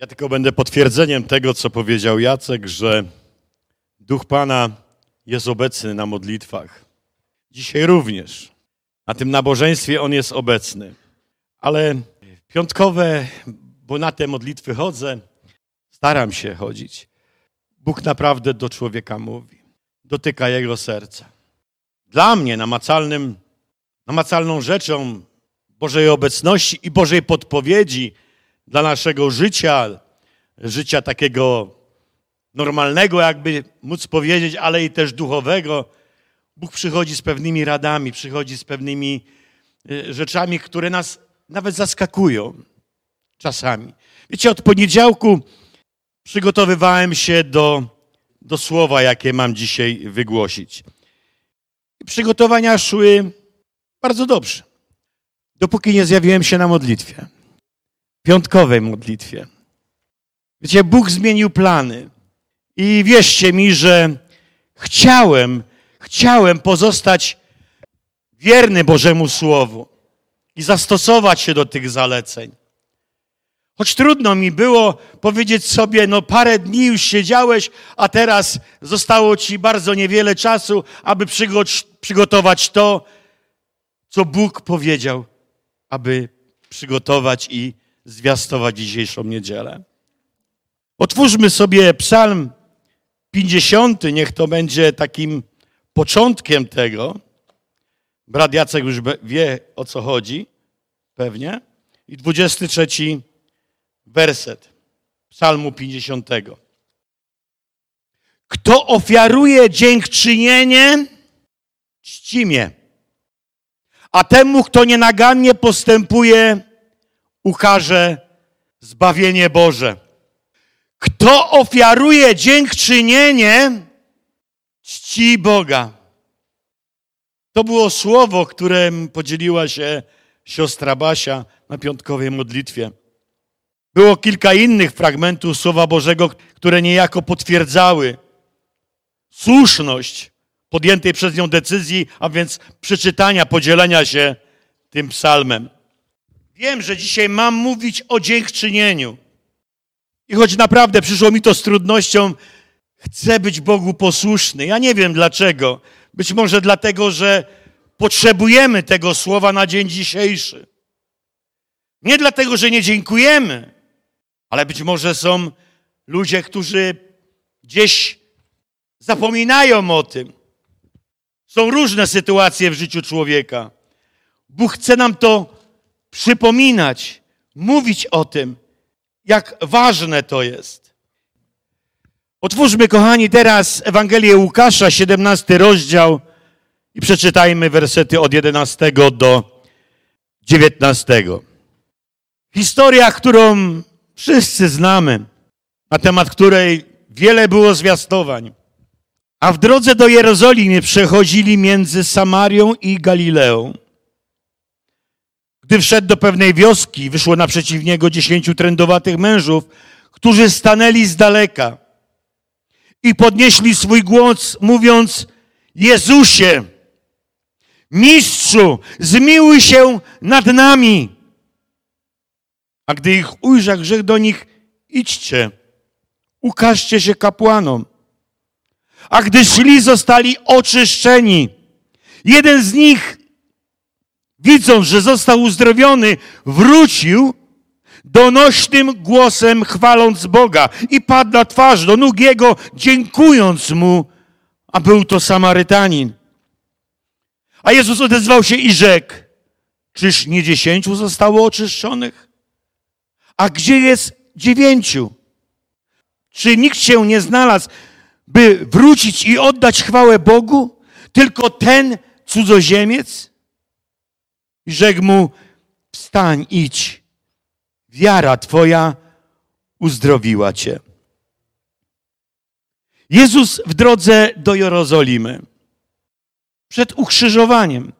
Ja tylko będę potwierdzeniem tego, co powiedział Jacek, że Duch Pana jest obecny na modlitwach. Dzisiaj również. Na tym nabożeństwie On jest obecny. Ale piątkowe, bo na te modlitwy chodzę, staram się chodzić. Bóg naprawdę do człowieka mówi. Dotyka jego serca. Dla mnie namacalnym, namacalną rzeczą Bożej obecności i Bożej podpowiedzi dla naszego życia, życia takiego normalnego, jakby móc powiedzieć, ale i też duchowego. Bóg przychodzi z pewnymi radami, przychodzi z pewnymi y, rzeczami, które nas nawet zaskakują czasami. Wiecie, od poniedziałku przygotowywałem się do, do słowa, jakie mam dzisiaj wygłosić. I przygotowania szły bardzo dobrze, dopóki nie zjawiłem się na modlitwie, piątkowej modlitwie. Wiecie, Bóg zmienił plany. I wierzcie mi, że chciałem, chciałem pozostać wierny Bożemu Słowu i zastosować się do tych zaleceń. Choć trudno mi było powiedzieć sobie, no parę dni już siedziałeś, a teraz zostało ci bardzo niewiele czasu, aby przygotować to, co Bóg powiedział, aby przygotować i zwiastować dzisiejszą niedzielę. Otwórzmy sobie Psalm 50, niech to będzie takim początkiem tego. Brat Jacek już wie, o co chodzi, pewnie. I 23 werset Psalmu 50. Kto ofiaruje dziękczynienie, czci mnie. A temu, kto nienagannie postępuje, ukaże zbawienie Boże. Kto ofiaruje dziękczynienie, czci Boga. To było słowo, którym podzieliła się siostra Basia na piątkowej modlitwie. Było kilka innych fragmentów Słowa Bożego, które niejako potwierdzały słuszność podjętej przez nią decyzji, a więc przeczytania, podzielenia się tym psalmem. Wiem, że dzisiaj mam mówić o dziękczynieniu. I choć naprawdę przyszło mi to z trudnością, chcę być Bogu posłuszny. Ja nie wiem dlaczego. Być może dlatego, że potrzebujemy tego słowa na dzień dzisiejszy. Nie dlatego, że nie dziękujemy, ale być może są ludzie, którzy gdzieś zapominają o tym. Są różne sytuacje w życiu człowieka. Bóg chce nam to przypominać, mówić o tym jak ważne to jest. Otwórzmy, kochani, teraz Ewangelię Łukasza, 17 rozdział i przeczytajmy wersety od 11 do 19. Historia, którą wszyscy znamy, na temat której wiele było zwiastowań. A w drodze do Jerozolimy przechodzili między Samarią i Galileą. Gdy wszedł do pewnej wioski, wyszło naprzeciw niego dziesięciu trędowatych mężów, którzy stanęli z daleka i podnieśli swój głos, mówiąc: Jezusie, Mistrzu, zmiłuj się nad nami. A gdy ich ujrzał, rzekł do nich: Idźcie, ukażcie się kapłanom. A gdy szli, zostali oczyszczeni. Jeden z nich widząc, że został uzdrowiony, wrócił donośnym głosem chwaląc Boga i padł na twarz do nóg Jego, dziękując Mu, a był to Samarytanin. A Jezus odezwał się i rzekł, czyż nie dziesięciu zostało oczyszczonych? A gdzie jest dziewięciu? Czy nikt się nie znalazł, by wrócić i oddać chwałę Bogu? Tylko ten cudzoziemiec? I rzekł mu, wstań, idź. Wiara Twoja uzdrowiła Cię. Jezus w drodze do Jerozolimy, przed ukrzyżowaniem.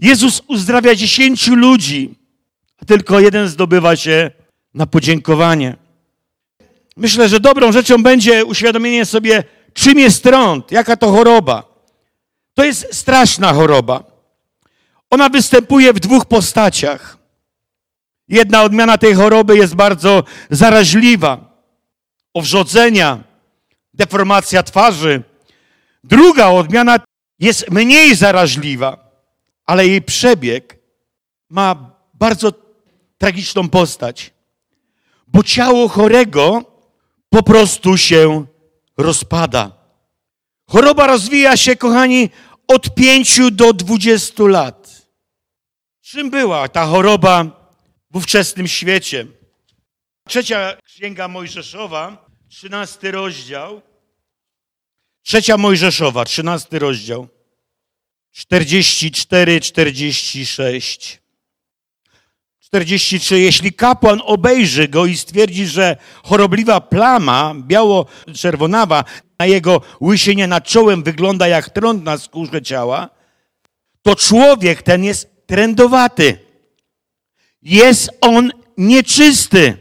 Jezus uzdrawia dziesięciu ludzi, a tylko jeden zdobywa się na podziękowanie. Myślę, że dobrą rzeczą będzie uświadomienie sobie, czym jest trąd, jaka to choroba. To jest straszna choroba. Ona występuje w dwóch postaciach. Jedna odmiana tej choroby jest bardzo zaraźliwa. Owrzodzenia, deformacja twarzy. Druga odmiana jest mniej zaraźliwa, ale jej przebieg ma bardzo tragiczną postać, bo ciało chorego po prostu się rozpada. Choroba rozwija się, kochani, od 5 do 20 lat. Czym była ta choroba w ówczesnym świecie? Trzecia Księga Mojżeszowa, 13 rozdział. Trzecia Mojżeszowa, 13 rozdział. 44, 46. 43. Jeśli kapłan obejrzy go i stwierdzi, że chorobliwa plama biało-czerwonawa na jego łysienie nad czołem wygląda jak trąd na skórze ciała, to człowiek ten jest trędowaty. Jest on nieczysty.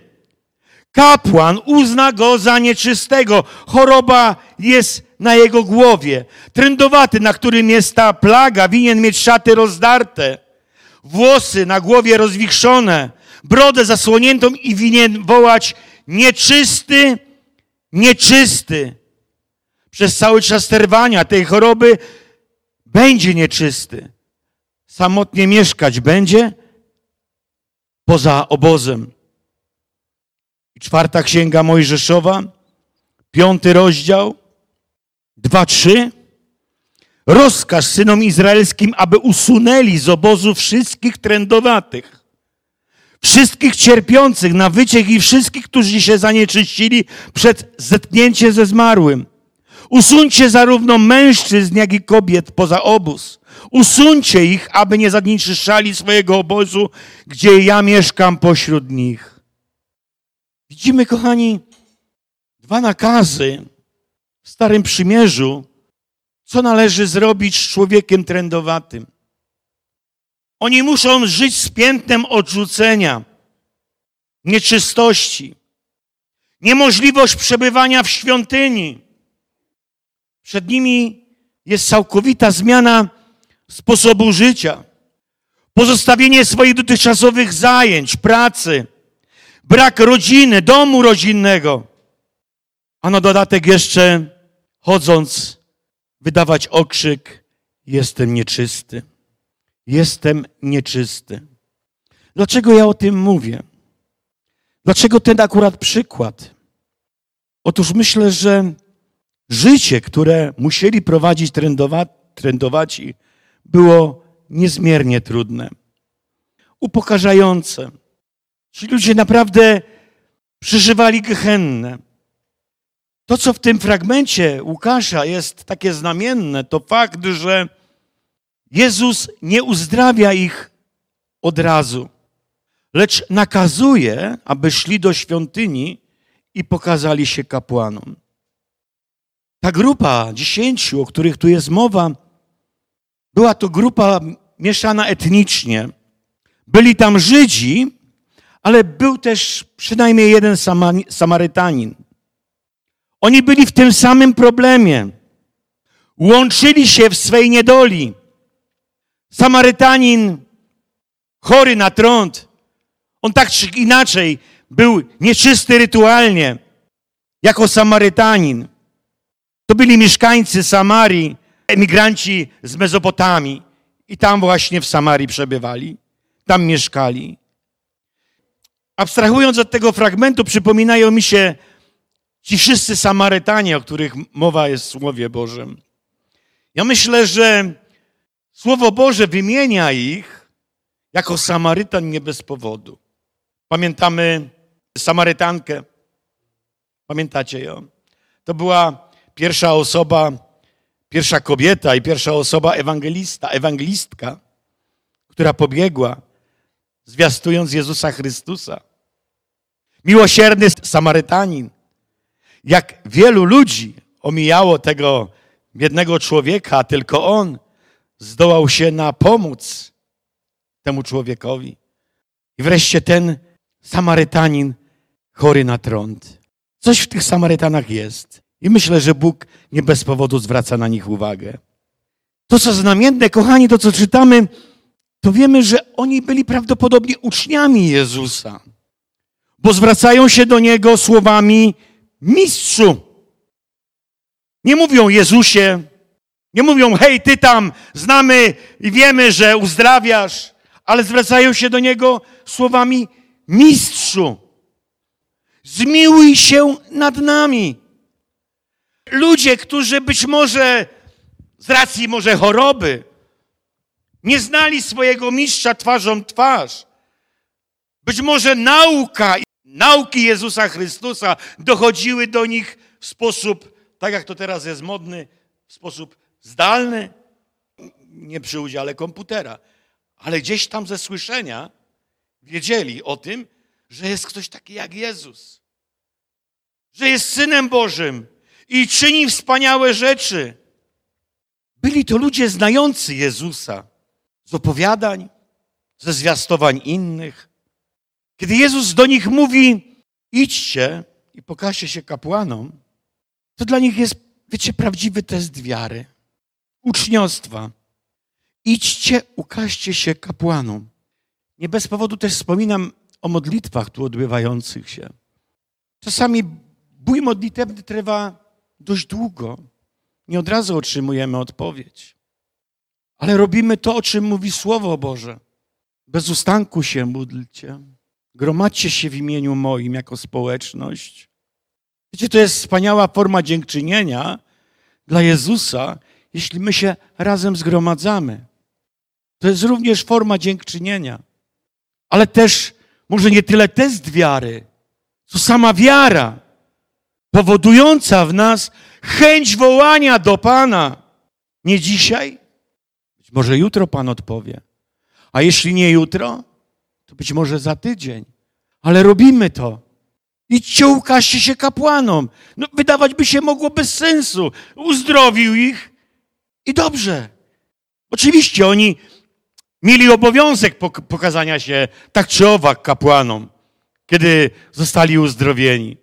Kapłan uzna go za nieczystego. Choroba jest na jego głowie. Trędowaty, na którym jest ta plaga, winien mieć szaty rozdarte, włosy na głowie rozwichrzone, brodę zasłoniętą i winien wołać nieczysty, nieczysty. Przez cały czas trwania tej choroby będzie nieczysty. Samotnie mieszkać będzie poza obozem. Czwarta księga Mojżeszowa, piąty rozdział, dwa, trzy. Rozkaż synom izraelskim, aby usunęli z obozu wszystkich trędowatych, wszystkich cierpiących na wyciek i wszystkich, którzy się zanieczyścili przed zetknięciem ze zmarłym. Usuńcie zarówno mężczyzn, jak i kobiet poza obóz. Usuńcie ich, aby nie zanieczyszczali swojego obozu, gdzie ja mieszkam pośród nich. Widzimy, kochani, dwa nakazy w Starym Przymierzu, co należy zrobić z człowiekiem trędowatym. Oni muszą żyć z piętnem odrzucenia, nieczystości, niemożliwość przebywania w świątyni. Przed nimi jest całkowita zmiana sposobu życia, pozostawienie swoich dotychczasowych zajęć, pracy, brak rodziny, domu rodzinnego, a na dodatek jeszcze chodząc, wydawać okrzyk: Jestem nieczysty. Jestem nieczysty. Dlaczego ja o tym mówię? Dlaczego ten akurat przykład? Otóż myślę, że życie, które musieli prowadzić trędowaci, było niezmiernie trudne, upokarzające. Ci ludzie naprawdę przeżywali gehennę. To, co w tym fragmencie Łukasza jest takie znamienne, to fakt, że Jezus nie uzdrawia ich od razu, lecz nakazuje, aby szli do świątyni i pokazali się kapłanom. Ta grupa dziesięciu, o których tu jest mowa, była to grupa mieszana etnicznie. Byli tam Żydzi, ale był też przynajmniej jeden Samarytanin. Oni byli w tym samym problemie. Łączyli się w swej niedoli. Samarytanin, chory na trąd, on tak czy inaczej był nieczysty rytualnie, jako Samarytanin. To byli mieszkańcy Samarii, emigranci z Mezopotamii. I tam właśnie w Samarii przebywali, tam mieszkali. Abstrahując od tego fragmentu, przypominają mi się ci wszyscy Samarytanie, o których mowa jest w Słowie Bożym. Ja myślę, że Słowo Boże wymienia ich jako Samarytan nie bez powodu. Pamiętamy Samarytankę? Pamiętacie ją? To była pierwsza osoba, pierwsza kobieta i pierwsza osoba ewangelista, ewangelistka, która pobiegła, zwiastując Jezusa Chrystusa. Miłosierny Samarytanin. Jak wielu ludzi omijało tego biednego człowieka, tylko on zdołał się na pomóc temu człowiekowi. I wreszcie ten Samarytanin chory na trąd. Coś w tych Samarytanach jest. I myślę, że Bóg nie bez powodu zwraca na nich uwagę. To, co znamienne, kochani, to, co czytamy to wiemy, że oni byli prawdopodobnie uczniami Jezusa, bo zwracają się do Niego słowami mistrzu. Nie mówią Jezusie, nie mówią hej, ty tam, znamy i wiemy, że uzdrawiasz, ale zwracają się do Niego słowami mistrzu. Zmiłuj się nad nami. Ludzie, którzy być może z racji może choroby nie znali swojego mistrza twarzą twarz. Być może nauka, nauki Jezusa Chrystusa dochodziły do nich w sposób, tak jak to teraz jest modny, w sposób zdalny, nie przy udziale komputera, ale gdzieś tam ze słyszenia wiedzieli o tym, że jest ktoś taki jak Jezus, że jest Synem Bożym i czyni wspaniałe rzeczy. Byli to ludzie znający Jezusa z opowiadań, ze zwiastowań innych. Kiedy Jezus do nich mówi, idźcie i pokażcie się kapłanom, to dla nich jest, wiecie, prawdziwy test wiary, uczniostwa. Idźcie, ukażcie się kapłanom. Nie bez powodu też wspominam o modlitwach tu odbywających się. Czasami bój modlitewny trwa dość długo. Nie od razu otrzymujemy odpowiedź. Ale robimy to, o czym mówi Słowo Boże. Bez ustanku się módlcie. Gromadźcie się w imieniu moim jako społeczność. Wiecie, to jest wspaniała forma dziękczynienia dla Jezusa, jeśli my się razem zgromadzamy. To jest również forma dziękczynienia. Ale też może nie tyle test wiary, co sama wiara, powodująca w nas chęć wołania do Pana. Nie dzisiaj, być może jutro Pan odpowie. A jeśli nie jutro, to być może za tydzień. Ale robimy to. Idźcie, ukażcie się kapłanom. No, wydawać by się mogło bez sensu. Uzdrowił ich i dobrze. Oczywiście oni mieli obowiązek pokazania się tak czy owak kapłanom, kiedy zostali uzdrowieni.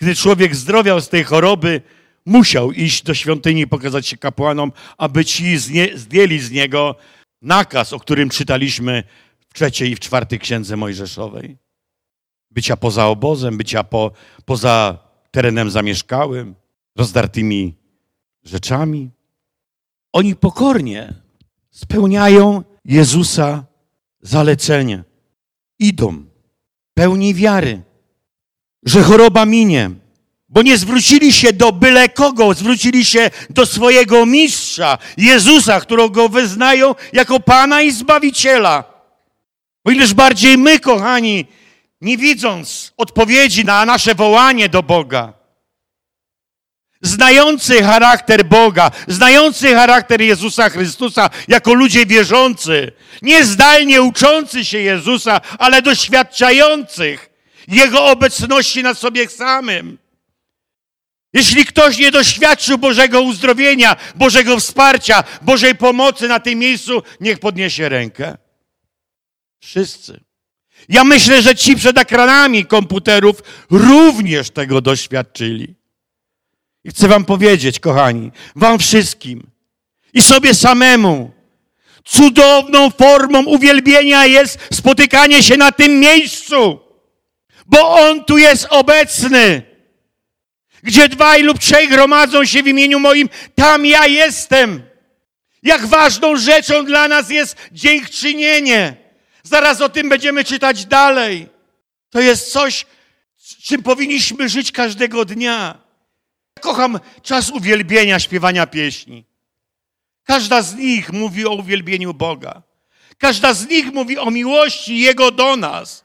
Gdy człowiek zdrowiał z tej choroby, musiał iść do świątyni pokazać się kapłanom, aby ci zdjęli z niego nakaz, o którym czytaliśmy w trzeciej i w czwartej księdze Mojżeszowej. Bycia poza obozem, bycia po, poza terenem zamieszkałym, rozdartymi rzeczami. Oni pokornie spełniają Jezusa zalecenie. Idą pełni wiary, że choroba minie, bo nie zwrócili się do byle kogo, zwrócili się do swojego mistrza, Jezusa, którego wyznają jako Pana i Zbawiciela. O ileż bardziej my, kochani, nie widząc odpowiedzi na nasze wołanie do Boga, znający charakter Boga, znający charakter Jezusa Chrystusa jako ludzie wierzący, nie zdalnie uczący się Jezusa, ale doświadczających Jego obecności na sobie samym, jeśli ktoś nie doświadczył Bożego uzdrowienia, Bożego wsparcia, Bożej pomocy na tym miejscu, niech podniesie rękę. Wszyscy. Ja myślę, że ci przed ekranami komputerów również tego doświadczyli. I chcę Wam powiedzieć, kochani, Wam wszystkim i sobie samemu, cudowną formą uwielbienia jest spotykanie się na tym miejscu, bo On tu jest obecny. Gdzie dwaj lub trzej gromadzą się w imieniu moim, tam ja jestem. Jak ważną rzeczą dla nas jest dziękczynienie. Zaraz o tym będziemy czytać dalej. To jest coś, czym powinniśmy żyć każdego dnia. Kocham czas uwielbienia, śpiewania pieśni. Każda z nich mówi o uwielbieniu Boga. Każda z nich mówi o miłości Jego do nas.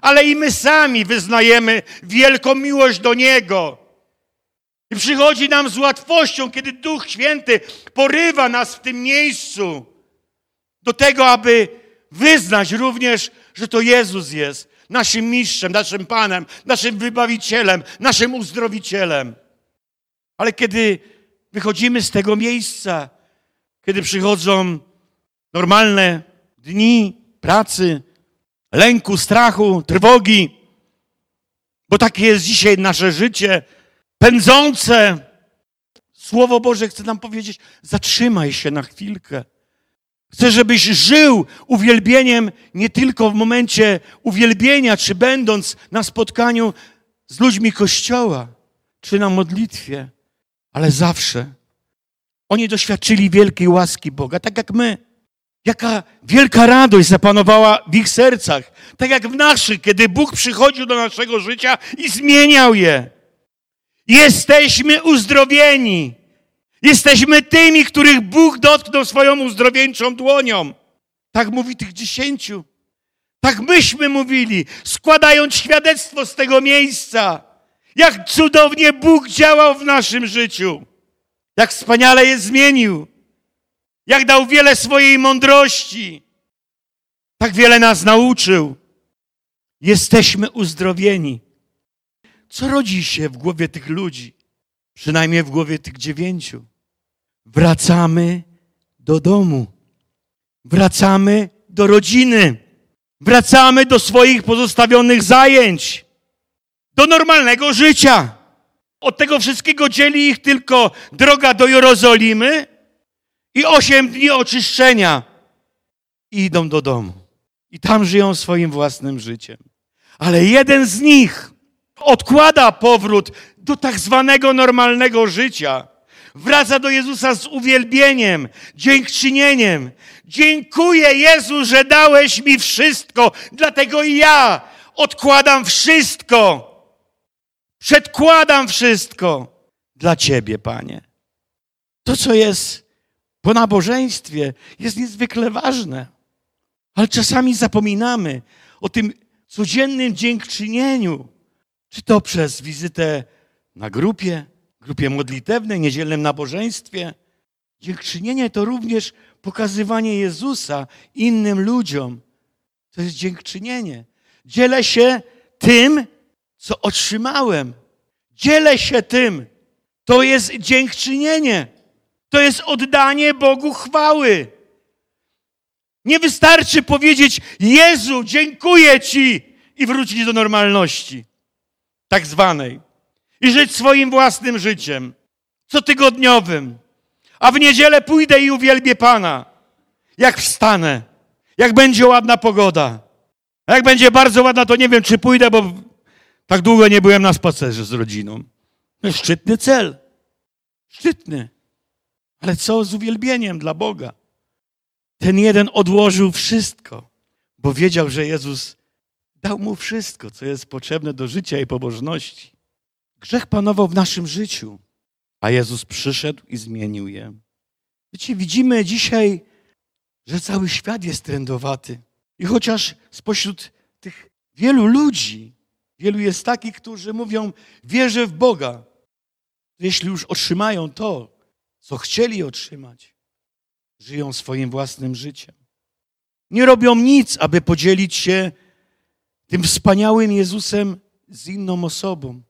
Ale i my sami wyznajemy wielką miłość do Niego. I przychodzi nam z łatwością, kiedy Duch Święty porywa nas w tym miejscu do tego, aby wyznać również, że to Jezus jest naszym mistrzem, naszym Panem, naszym wybawicielem, naszym uzdrowicielem. Ale kiedy wychodzimy z tego miejsca, kiedy przychodzą normalne dni pracy, lęku, strachu, trwogi, bo takie jest dzisiaj nasze życie, pędzące. Słowo Boże chce nam powiedzieć: zatrzymaj się na chwilkę. Chcę, żebyś żył uwielbieniem nie tylko w momencie uwielbienia, czy będąc na spotkaniu z ludźmi Kościoła, czy na modlitwie, ale zawsze. Oni doświadczyli wielkiej łaski Boga, tak jak my. Jaka wielka radość zapanowała w ich sercach, tak jak w naszych, kiedy Bóg przychodził do naszego życia i zmieniał je. Jesteśmy uzdrowieni. Jesteśmy tymi, których Bóg dotknął swoją uzdrowieńczą dłonią. Tak mówi tych dziesięciu. Tak myśmy mówili, składając świadectwo z tego miejsca. Jak cudownie Bóg działał w naszym życiu. Jak wspaniale je zmienił. Jak dał wiele swojej mądrości. Tak wiele nas nauczył. Jesteśmy uzdrowieni. Co rodzi się w głowie tych ludzi? Przynajmniej w głowie tych dziewięciu. Wracamy do domu. Wracamy do rodziny. Wracamy do swoich pozostawionych zajęć. Do normalnego życia. Od tego wszystkiego dzieli ich tylko droga do Jerozolimy i osiem dni oczyszczenia. I idą do domu. I tam żyją swoim własnym życiem. Ale jeden z nich odkłada powrót do tak zwanego normalnego życia. Wraca do Jezusa z uwielbieniem, dziękczynieniem. Dziękuję Jezu, że dałeś mi wszystko, dlatego ja odkładam wszystko. Przedkładam wszystko dla Ciebie, Panie. To, co jest po nabożeństwie, jest niezwykle ważne. Ale czasami zapominamy o tym codziennym dziękczynieniu. Czy to przez wizytę na grupie, grupie modlitewnej, niedzielnym nabożeństwie. Dziękczynienie to również pokazywanie Jezusa innym ludziom. To jest dziękczynienie. Dzielę się tym, co otrzymałem. Dzielę się tym. To jest dziękczynienie. To jest oddanie Bogu chwały. Nie wystarczy powiedzieć: Jezu, dziękuję Ci i wrócić do normalności, tak zwanej, i żyć swoim własnym życiem, cotygodniowym. A w niedzielę pójdę i uwielbię Pana, jak wstanę, jak będzie ładna pogoda. A jak będzie bardzo ładna, to nie wiem, czy pójdę, bo tak długo nie byłem na spacerze z rodziną. Szczytny cel. Szczytny. Ale co z uwielbieniem dla Boga? Ten jeden odłożył wszystko, bo wiedział, że Jezus dał mu wszystko, co jest potrzebne do życia i pobożności. Grzech panował w naszym życiu, a Jezus przyszedł i zmienił je. Wiecie, widzimy dzisiaj, że cały świat jest trędowaty. I chociaż spośród tych wielu ludzi, wielu jest takich, którzy mówią, wierzę w Boga, jeśli już otrzymają to, co chcieli otrzymać, żyją swoim własnym życiem. Nie robią nic, aby podzielić się tym wspaniałym Jezusem z inną osobą,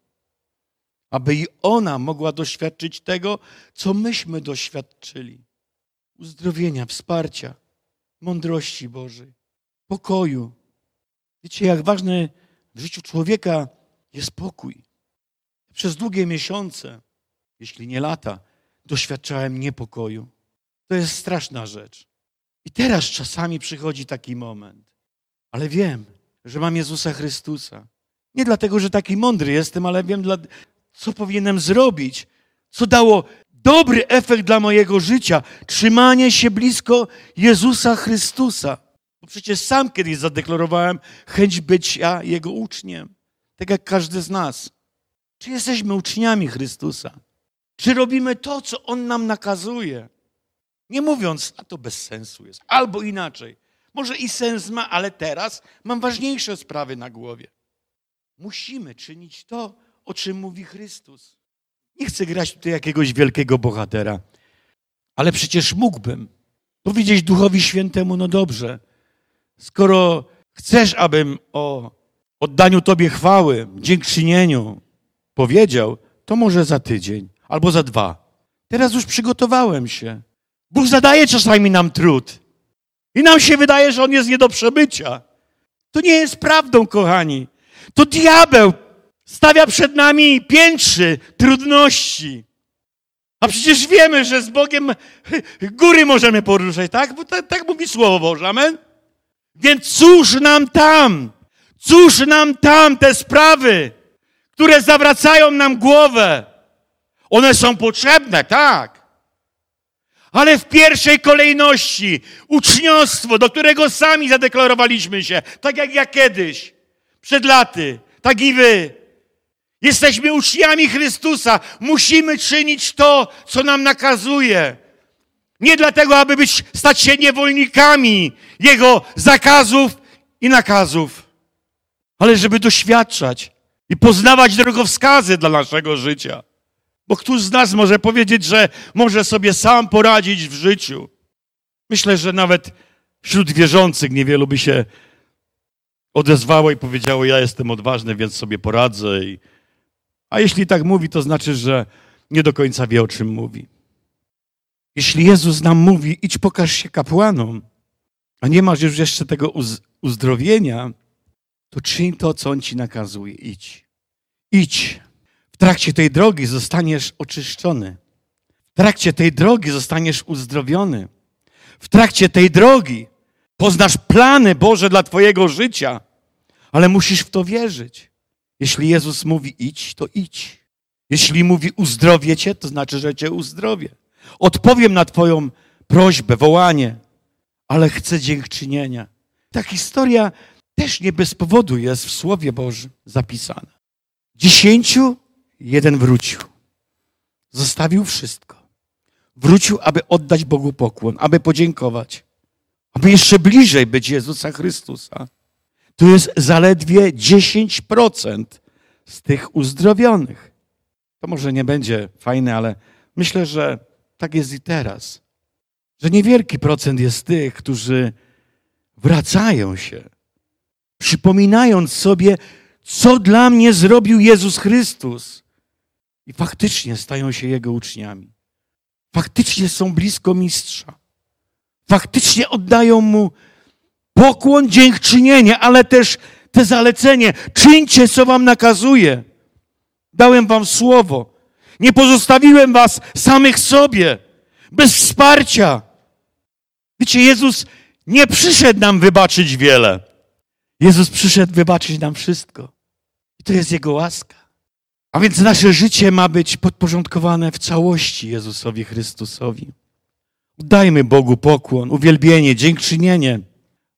aby i ona mogła doświadczyć tego, co myśmy doświadczyli uzdrowienia, wsparcia, mądrości Bożej, pokoju. Wiecie, jak ważny w życiu człowieka jest pokój. Przez długie miesiące, jeśli nie lata, doświadczałem niepokoju. To jest straszna rzecz. I teraz czasami przychodzi taki moment, ale wiem, że mam Jezusa Chrystusa. Nie dlatego, że taki mądry jestem, ale wiem, co powinienem zrobić, co dało dobry efekt dla mojego życia. Trzymanie się blisko Jezusa Chrystusa. Bo przecież sam kiedyś zadeklarowałem chęć bycia Jego uczniem. Tak jak każdy z nas. Czy jesteśmy uczniami Chrystusa? Czy robimy to, co On nam nakazuje? Nie mówiąc, a to bez sensu jest, albo inaczej. Może i sens ma, ale teraz mam ważniejsze sprawy na głowie. Musimy czynić to, o czym mówi Chrystus. Nie chcę grać tutaj jakiegoś wielkiego bohatera, ale przecież mógłbym powiedzieć Duchowi Świętemu, no dobrze, skoro chcesz, abym o oddaniu Tobie chwały, dziękczynieniu powiedział, to może za tydzień albo za dwa. Teraz już przygotowałem się. Bóg zadaje czasami nam trud. I nam się wydaje, że on jest nie do przebycia. To nie jest prawdą, kochani. To diabeł stawia przed nami piętrzy trudności. A przecież wiemy, że z Bogiem góry możemy poruszać, tak? Bo tak, tak mówi Słowo Boże, amen? Więc cóż nam tam? Cóż nam tam te sprawy, które zawracają nam głowę? One są potrzebne, tak. Ale w pierwszej kolejności uczniostwo, do którego sami zadeklarowaliśmy się, tak jak ja kiedyś, przed laty, tak i wy. Jesteśmy uczniami Chrystusa. Musimy czynić to, co nam nakazuje. Nie dlatego, aby być, stać się niewolnikami Jego zakazów i nakazów, ale żeby doświadczać i poznawać drogowskazy dla naszego życia. Bo któż z nas może powiedzieć, że może sobie sam poradzić w życiu? Myślę, że nawet wśród wierzących niewielu by się odezwało i powiedziało: Ja jestem odważny, więc sobie poradzę. I... A jeśli tak mówi, to znaczy, że nie do końca wie, o czym mówi. Jeśli Jezus nam mówi: idź pokaż się kapłanom, a nie masz już jeszcze tego uz- uzdrowienia, to czyń to, co On ci nakazuje. Idź. Idź. W trakcie tej drogi zostaniesz oczyszczony. W trakcie tej drogi zostaniesz uzdrowiony. W trakcie tej drogi poznasz plany Boże dla Twojego życia, ale musisz w to wierzyć. Jeśli Jezus mówi idź, to idź. Jeśli mówi uzdrowię Cię, to znaczy, że Cię uzdrowię. Odpowiem na Twoją prośbę, wołanie, ale chcę dziękczynienia. Ta historia też nie bez powodu jest w Słowie Bożym zapisana. Dziesięciu jeden wrócił. Zostawił wszystko. Wrócił, aby oddać Bogu pokłon, aby podziękować, aby jeszcze bliżej być Jezusa Chrystusa. To jest zaledwie 10% z tych uzdrowionych. To może nie będzie fajne, ale myślę, że tak jest i teraz. Że niewielki procent jest tych, którzy wracają się, przypominając sobie, co dla mnie zrobił Jezus Chrystus. I faktycznie stają się Jego uczniami. Faktycznie są blisko mistrza. Faktycznie oddają Mu pokłon, dziękczynienie, ale też te zalecenie. Czyńcie, co Wam nakazuje. Dałem Wam słowo. Nie pozostawiłem Was samych sobie, bez wsparcia. Wiecie, Jezus nie przyszedł nam wybaczyć wiele. Jezus przyszedł wybaczyć nam wszystko. I to jest Jego łaska. A więc nasze życie ma być podporządkowane w całości Jezusowi Chrystusowi. Dajmy Bogu pokłon, uwielbienie, dziękczynienie,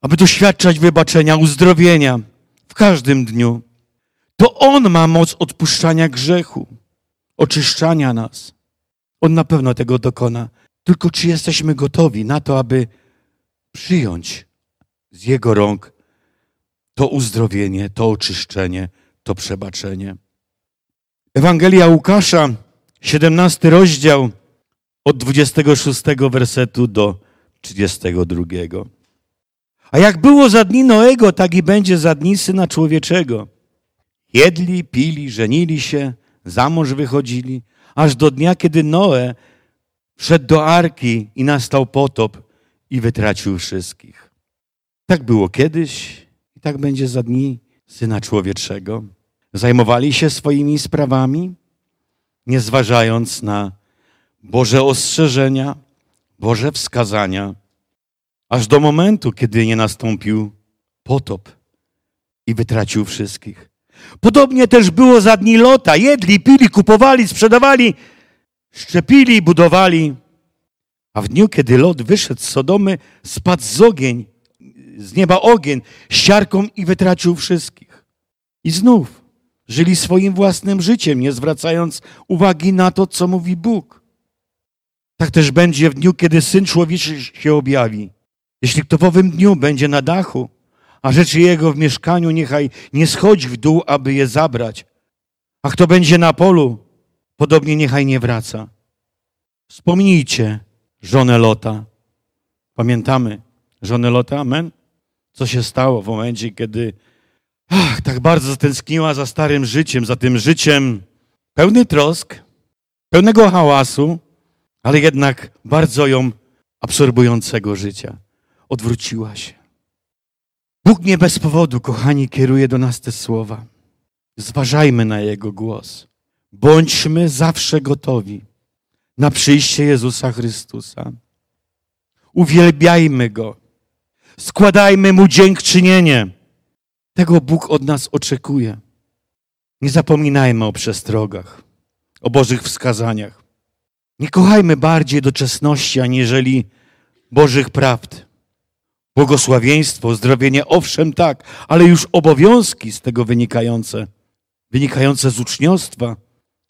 aby doświadczać wybaczenia, uzdrowienia w każdym dniu. To On ma moc odpuszczania grzechu, oczyszczania nas. On na pewno tego dokona. Tylko czy jesteśmy gotowi na to, aby przyjąć z Jego rąk to uzdrowienie, to oczyszczenie, to przebaczenie. Ewangelia Łukasza, 17 rozdział, od 26 wersetu do 32. A jak było za dni Noego, tak i będzie za dni Syna Człowieczego. Jedli, pili, żenili się, za mąż wychodzili, aż do dnia, kiedy Noe wszedł do arki i nastał potop i wytracił wszystkich. Tak było kiedyś i tak będzie za dni Syna Człowieczego. Zajmowali się swoimi sprawami, nie zważając na Boże ostrzeżenia, Boże wskazania, aż do momentu, kiedy nie nastąpił potop i wytracił wszystkich. Podobnie też było za dni Lota. Jedli, pili, kupowali, sprzedawali, szczepili, budowali. A w dniu, kiedy Lot wyszedł z Sodomy, spadł z ogień, z nieba ogień, siarką i wytracił wszystkich. I znów żyli swoim własnym życiem, nie zwracając uwagi na to, co mówi Bóg. Tak też będzie w dniu, kiedy Syn Człowieczy się objawi. Jeśli kto w owym dniu będzie na dachu, a rzeczy jego w mieszkaniu, niechaj nie schodzi w dół, aby je zabrać. A kto będzie na polu, podobnie niechaj nie wraca. Wspomnijcie żonę Lota. Pamiętamy żonę Lota? Amen? Co się stało w momencie, kiedy ach, tak bardzo zatęskniła za starym życiem, za tym życiem pełny trosk, pełnego hałasu, ale jednak bardzo ją absorbującego życia. Odwróciła się. Bóg nie bez powodu, kochani, kieruje do nas te słowa. Zważajmy na Jego głos. Bądźmy zawsze gotowi na przyjście Jezusa Chrystusa. Uwielbiajmy Go. Składajmy Mu dziękczynienie. Tego Bóg od nas oczekuje. Nie zapominajmy o przestrogach, o Bożych wskazaniach. Nie kochajmy bardziej doczesności, aniżeli Bożych prawd. Błogosławieństwo, zdrowienie, owszem tak, ale już obowiązki z tego wynikające, wynikające z uczniostwa,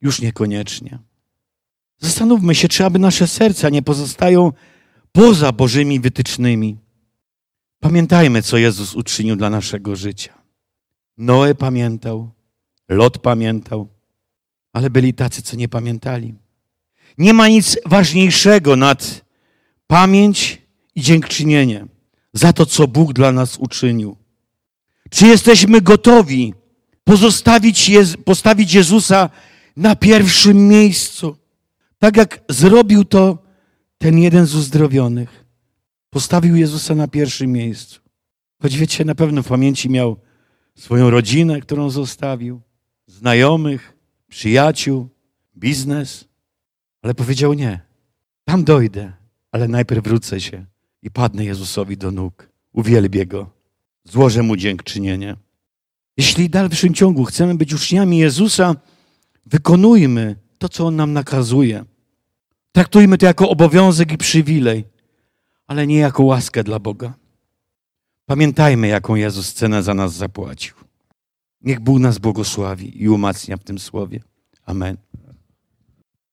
już niekoniecznie. Zastanówmy się, czy aby nasze serca nie pozostają poza Bożymi wytycznymi. Pamiętajmy, co Jezus uczynił dla naszego życia. Noe pamiętał, Lot pamiętał, ale byli tacy, co nie pamiętali. Nie ma nic ważniejszego nad pamięć i dziękczynienie za to, co Bóg dla nas uczynił. Czy jesteśmy gotowi pozostawić Jez- postawić Jezusa na pierwszym miejscu? Tak jak zrobił to ten jeden z uzdrowionych. Postawił Jezusa na pierwszym miejscu. Choć wiecie, na pewno w pamięci miał swoją rodzinę, którą zostawił, znajomych, przyjaciół, biznes, ale powiedział nie. Tam dojdę, ale najpierw wrócę się i padnę Jezusowi do nóg. Uwielbię Go. Złożę Mu dziękczynienie. Jeśli w dalszym ciągu chcemy być uczniami Jezusa, wykonujmy to, co On nam nakazuje. Traktujmy to jako obowiązek i przywilej, ale nie jako łaskę dla Boga. Pamiętajmy, jaką Jezus cenę za nas zapłacił. Niech Bóg nas błogosławi i umacnia w tym słowie. Amen.